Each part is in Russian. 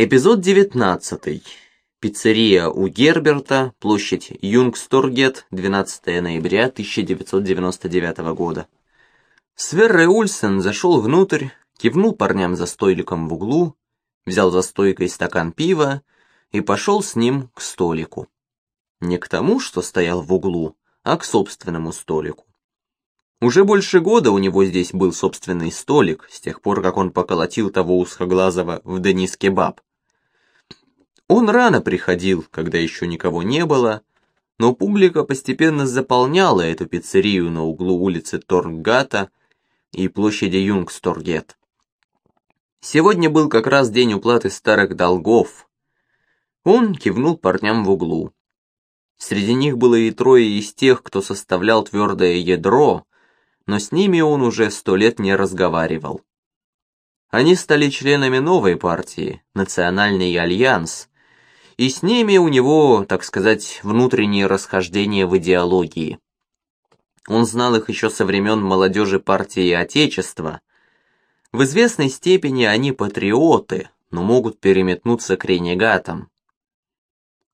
Эпизод 19. Пиццерия у Герберта, площадь Юнгсторгет, 12 ноября 1999 года. Сверре Ульсен зашел внутрь, кивнул парням за столиком в углу, взял за стойкой стакан пива и пошел с ним к столику. Не к тому, что стоял в углу, а к собственному столику. Уже больше года у него здесь был собственный столик, с тех пор, как он поколотил того узкоглазого в Денис Кебаб. Он рано приходил, когда еще никого не было, но публика постепенно заполняла эту пиццерию на углу улицы Торгата и площади Юнгсторгет. Сегодня был как раз день уплаты старых долгов. Он кивнул парням в углу. Среди них было и трое из тех, кто составлял твердое ядро, но с ними он уже сто лет не разговаривал. Они стали членами новой партии, Национальный альянс, и с ними у него, так сказать, внутренние расхождения в идеологии. Он знал их еще со времен молодежи партии Отечества. В известной степени они патриоты, но могут переметнуться к ренегатам.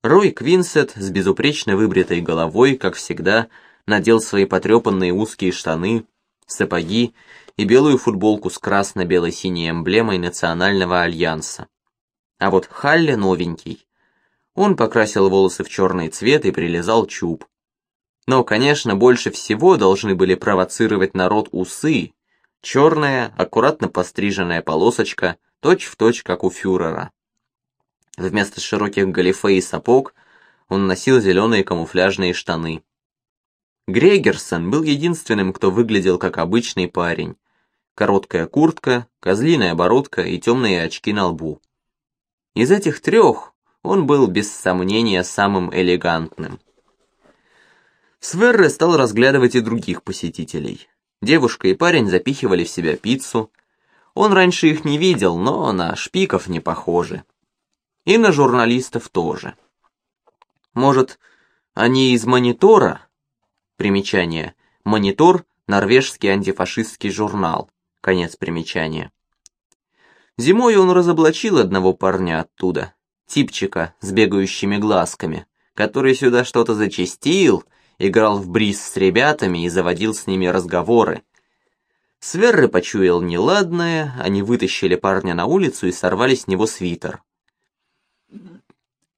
Рой Квинсет с безупречно выбритой головой, как всегда, надел свои потрепанные узкие штаны, сапоги и белую футболку с красно-бело-синей эмблемой Национального альянса. А вот Халли новенький, он покрасил волосы в черный цвет и прилезал чуб. Но, конечно, больше всего должны были провоцировать народ усы. Черная, аккуратно постриженная полосочка, точь-в-точь, точь, как у фюрера. Вместо широких галифе и сапог он носил зеленые камуфляжные штаны. Грегерсон был единственным, кто выглядел как обычный парень. Короткая куртка, козлиная бородка и темные очки на лбу. Из этих трех он был без сомнения самым элегантным. Сверре стал разглядывать и других посетителей. Девушка и парень запихивали в себя пиццу. Он раньше их не видел, но на шпиков не похожи. И на журналистов тоже. Может, они из монитора? Примечание. Монитор – норвежский антифашистский журнал. Конец примечания. Зимой он разоблачил одного парня оттуда, типчика с бегающими глазками, который сюда что-то зачастил, играл в бриз с ребятами и заводил с ними разговоры. Сверры почуял неладное, они вытащили парня на улицу и сорвали с него свитер.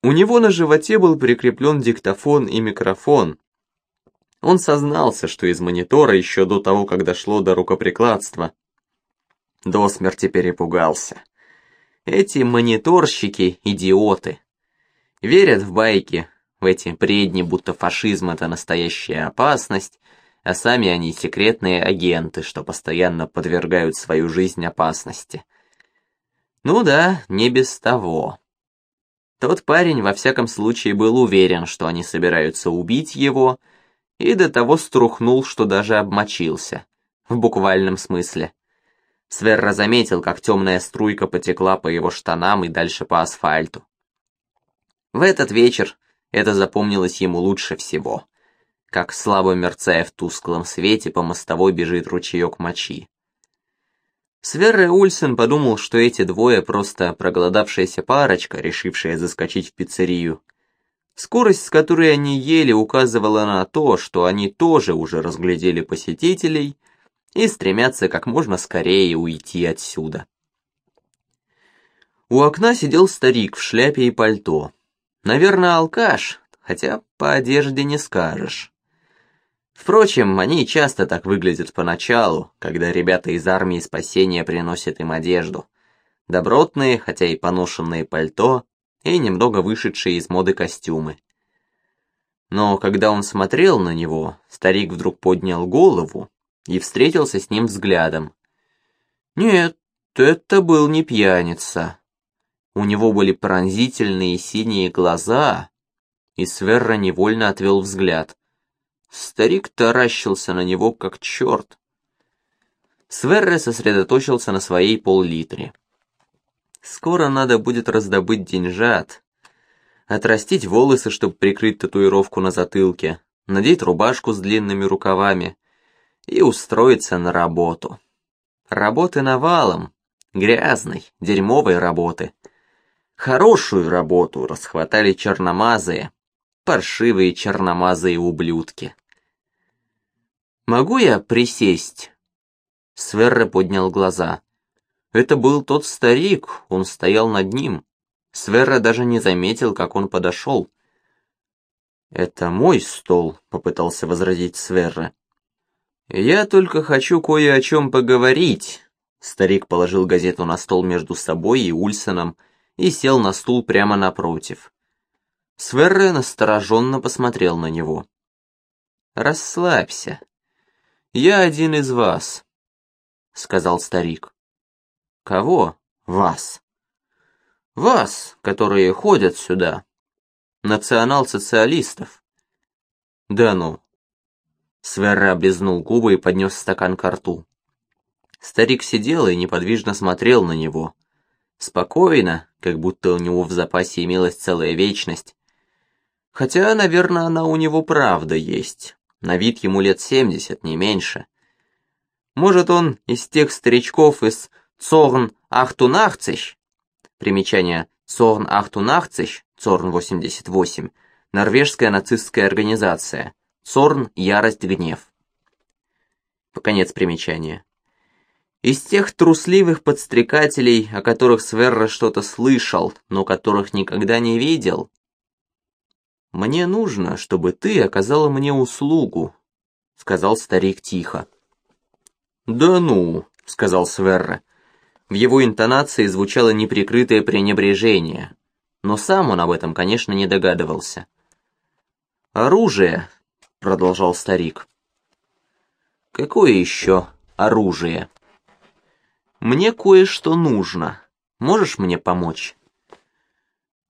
У него на животе был прикреплен диктофон и микрофон. Он сознался, что из монитора еще до того, как дошло до рукоприкладства. До смерти перепугался. Эти мониторщики – идиоты. Верят в байки, в эти предни, будто фашизм – это настоящая опасность, а сами они секретные агенты, что постоянно подвергают свою жизнь опасности. Ну да, не без того. Тот парень во всяком случае был уверен, что они собираются убить его, и до того струхнул, что даже обмочился. В буквальном смысле. Сверра заметил, как темная струйка потекла по его штанам и дальше по асфальту. В этот вечер это запомнилось ему лучше всего, как слабо мерцая в тусклом свете по мостовой бежит ручеек мочи. Сверре Ульсен подумал, что эти двое просто проголодавшаяся парочка, решившая заскочить в пиццерию. Скорость, с которой они ели, указывала на то, что они тоже уже разглядели посетителей и стремятся как можно скорее уйти отсюда. У окна сидел старик в шляпе и пальто. Наверное, алкаш, хотя по одежде не скажешь. Впрочем, они часто так выглядят поначалу, когда ребята из армии спасения приносят им одежду. Добротные, хотя и поношенные пальто, и немного вышедшие из моды костюмы. Но когда он смотрел на него, старик вдруг поднял голову и встретился с ним взглядом. Нет, это был не пьяница. У него были пронзительные синие глаза, и Сверра невольно отвел взгляд. Старик таращился на него, как черт. Сверре сосредоточился на своей пол-литре. Скоро надо будет раздобыть деньжат, отрастить волосы, чтобы прикрыть татуировку на затылке, надеть рубашку с длинными рукавами, и устроиться на работу. Работы навалом, грязной, дерьмовой работы. Хорошую работу расхватали черномазые, паршивые черномазые ублюдки. «Могу я присесть?» Сверре поднял глаза. Это был тот старик, он стоял над ним. Сверра даже не заметил, как он подошел. «Это мой стол», — попытался возразить Сверра. «Я только хочу кое о чем поговорить». Старик положил газету на стол между собой и Ульсоном и сел на стул прямо напротив. Сверре настороженно посмотрел на него. «Расслабься. Я один из вас», — сказал старик. «Кого? Вас?» «Вас, которые ходят сюда. Национал-социалистов». «Да ну». Сверре облизнул губы и поднес стакан к рту. Старик сидел и неподвижно смотрел на него. Спокойно, как будто у него в запасе имелась целая вечность. Хотя, наверное, она у него правда есть. На вид ему лет семьдесят, не меньше. Может, он из тех старичков из Цорн Ахтунахцич? Примечание Цорн Ахтунахцич, Цорн 88, норвежская нацистская организация. Цорн – ярость, гнев. Конец примечания. Из тех трусливых подстрекателей, о которых Сверра что-то слышал, но которых никогда не видел. «Мне нужно, чтобы ты оказала мне услугу», — сказал старик тихо. «Да ну», — сказал Сверра. В его интонации звучало неприкрытое пренебрежение, но сам он об этом, конечно, не догадывался. «Оружие», — продолжал старик. «Какое еще оружие?» Мне кое-что нужно. Можешь мне помочь?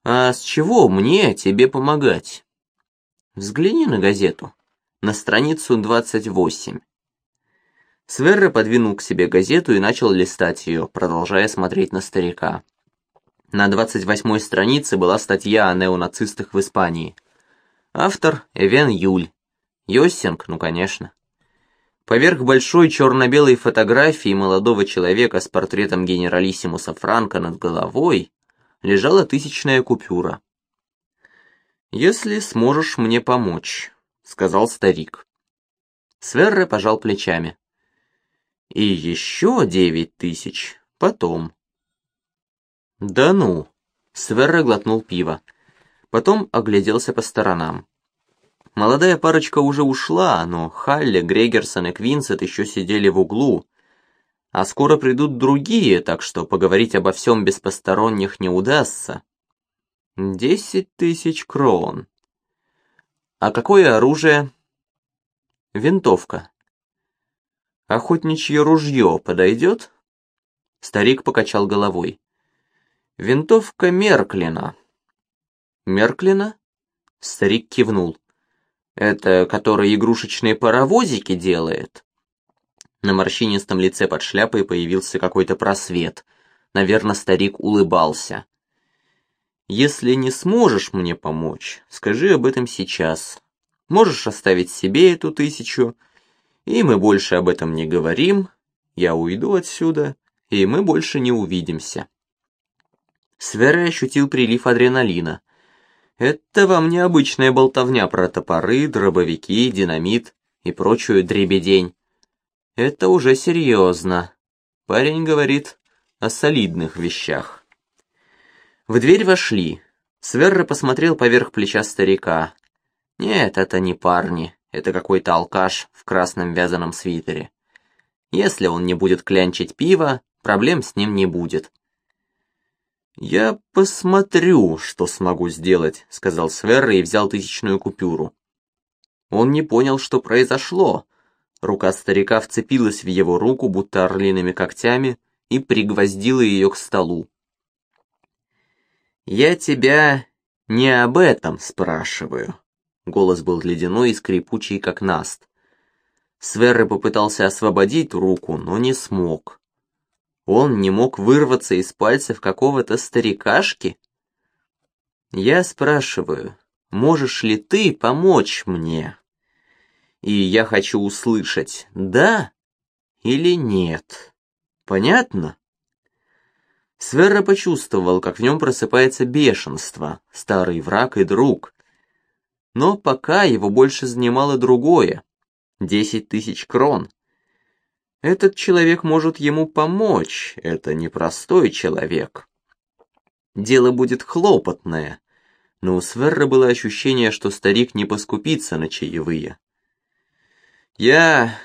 А с чего мне тебе помогать? Взгляни на газету. На страницу 28. Сверре подвинул к себе газету и начал листать ее, продолжая смотреть на старика. На 28-й странице была статья о неонацистах в Испании. Автор Эвен Юль. Йоссинг, ну конечно. Поверх большой черно-белой фотографии молодого человека с портретом генералиссимуса Франка над головой лежала тысячная купюра. «Если сможешь мне помочь», — сказал старик. Сверре пожал плечами. «И еще девять тысяч потом». «Да ну!» — Сверре глотнул пиво. Потом огляделся по сторонам. Молодая парочка уже ушла, но Халли, Грегерсон и Квинсет еще сидели в углу. А скоро придут другие, так что поговорить обо всем без посторонних не удастся. Десять тысяч крон. А какое оружие? Винтовка. Охотничье ружье подойдет? Старик покачал головой. Винтовка Мерклина. Мерклина? Старик кивнул. Это который игрушечные паровозики делает?» На морщинистом лице под шляпой появился какой-то просвет. Наверное, старик улыбался. «Если не сможешь мне помочь, скажи об этом сейчас. Можешь оставить себе эту тысячу, и мы больше об этом не говорим. Я уйду отсюда, и мы больше не увидимся». Свера ощутил прилив адреналина. Это вам не обычная болтовня про топоры, дробовики, динамит и прочую дребедень. Это уже серьезно. Парень говорит о солидных вещах. В дверь вошли. Сверра посмотрел поверх плеча старика. Нет, это не парни, это какой-то алкаш в красном вязаном свитере. Если он не будет клянчить пиво, проблем с ним не будет. «Я посмотрю, что смогу сделать», — сказал Сверра и взял тысячную купюру. Он не понял, что произошло. Рука старика вцепилась в его руку, будто орлиными когтями, и пригвоздила ее к столу. «Я тебя не об этом спрашиваю», — голос был ледяной и скрипучий, как наст. Сверре попытался освободить руку, но не смог. Он не мог вырваться из пальцев какого-то старикашки? Я спрашиваю, можешь ли ты помочь мне? И я хочу услышать «да» или «нет». Понятно? Сверра почувствовал, как в нем просыпается бешенство, старый враг и друг. Но пока его больше занимало другое — десять тысяч крон. Этот человек может ему помочь, это непростой человек. Дело будет хлопотное, но у Сверра было ощущение, что старик не поскупится на чаевые. «Я...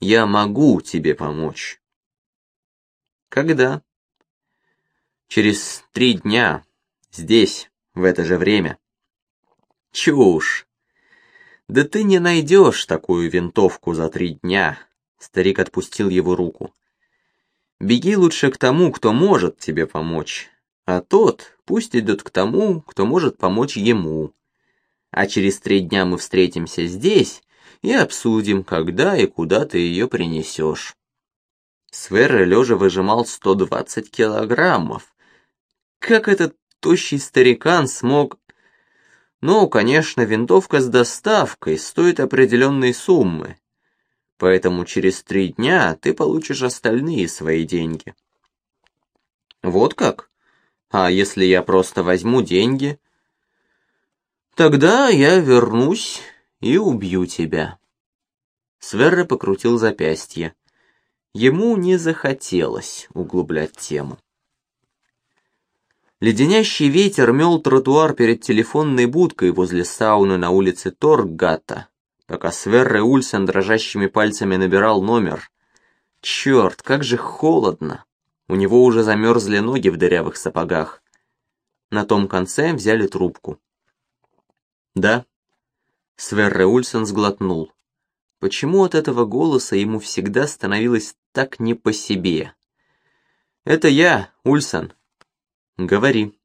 я могу тебе помочь». «Когда?» «Через три дня. Здесь, в это же время». «Чушь! Да ты не найдешь такую винтовку за три дня». Старик отпустил его руку. «Беги лучше к тому, кто может тебе помочь, а тот пусть идет к тому, кто может помочь ему. А через три дня мы встретимся здесь и обсудим, когда и куда ты ее принесешь». Сверre лежа выжимал 120 килограммов. Как этот тощий старикан смог... Ну, конечно, винтовка с доставкой стоит определенной суммы, поэтому через три дня ты получишь остальные свои деньги. Вот как? А если я просто возьму деньги? Тогда я вернусь и убью тебя. Сверре покрутил запястье. Ему не захотелось углублять тему. Леденящий ветер мел тротуар перед телефонной будкой возле сауны на улице Торгата, пока Сверре Ульсен дрожащими пальцами набирал номер. Черт, как же холодно! У него уже замерзли ноги в дырявых сапогах. На том конце взяли трубку. «Да?» Сверре Ульсен сглотнул. Почему от этого голоса ему всегда становилось так не по себе? «Это я, Ульсен». «Говори».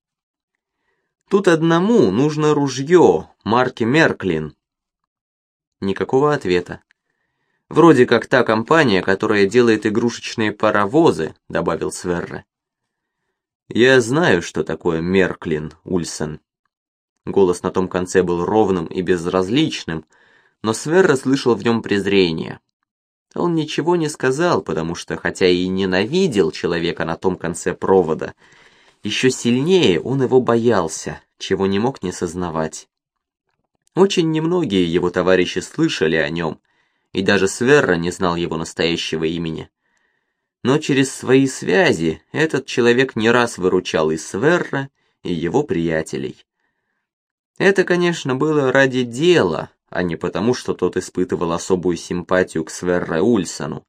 «Тут одному нужно ружье марки Мерклин», Никакого ответа. «Вроде как та компания, которая делает игрушечные паровозы», — добавил Сверре. «Я знаю, что такое Мерклин, Ульсен». Голос на том конце был ровным и безразличным, но Сверре слышал в нем презрение. Он ничего не сказал, потому что, хотя и ненавидел человека на том конце провода, еще сильнее он его боялся, чего не мог не сознавать. Очень немногие его товарищи слышали о нем, и даже Сверра не знал его настоящего имени. Но через свои связи этот человек не раз выручал и Сверра, и его приятелей. Это, конечно, было ради дела, а не потому, что тот испытывал особую симпатию к Сверре Ульсону.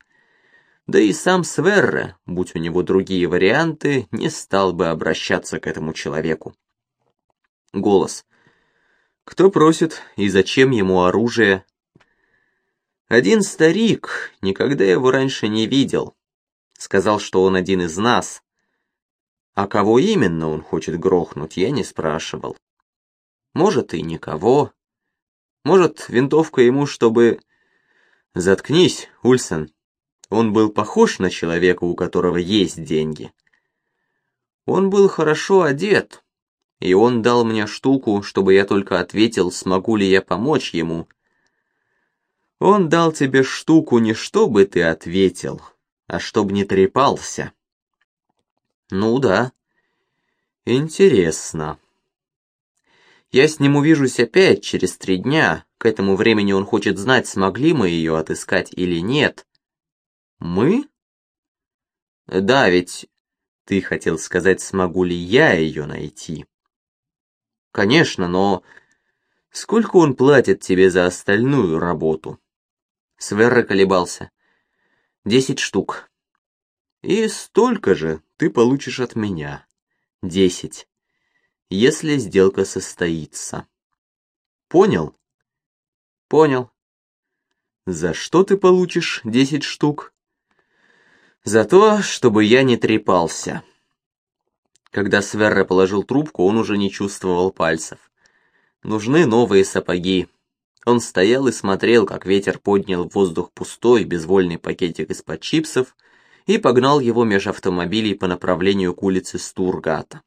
Да и сам Сверре, будь у него другие варианты, не стал бы обращаться к этому человеку. Голос. Кто просит и зачем ему оружие? Один старик, никогда его раньше не видел. Сказал, что он один из нас. А кого именно он хочет грохнуть, я не спрашивал. Может, и никого. Может, винтовка ему, чтобы... Заткнись, Ульсен. Он был похож на человека, у которого есть деньги. Он был хорошо одет, и он дал мне штуку, чтобы я только ответил, смогу ли я помочь ему. Он дал тебе штуку не чтобы ты ответил, а чтобы не трепался. Ну да. Интересно. Я с ним увижусь опять через три дня. К этому времени он хочет знать, смогли мы ее отыскать или нет. Мы? Да, ведь ты хотел сказать, смогу ли я ее найти. Конечно, но сколько он платит тебе за остальную работу? Сверра колебался. Десять штук. И столько же ты получишь от меня. Десять. Если сделка состоится. Понял? Понял. За что ты получишь десять штук? За то, чтобы я не трепался. Когда Сверре положил трубку, он уже не чувствовал пальцев. Нужны новые сапоги. Он стоял и смотрел, как ветер поднял в воздух пустой, безвольный пакетик из-под чипсов и погнал его меж автомобилей по направлению к улице Стургата.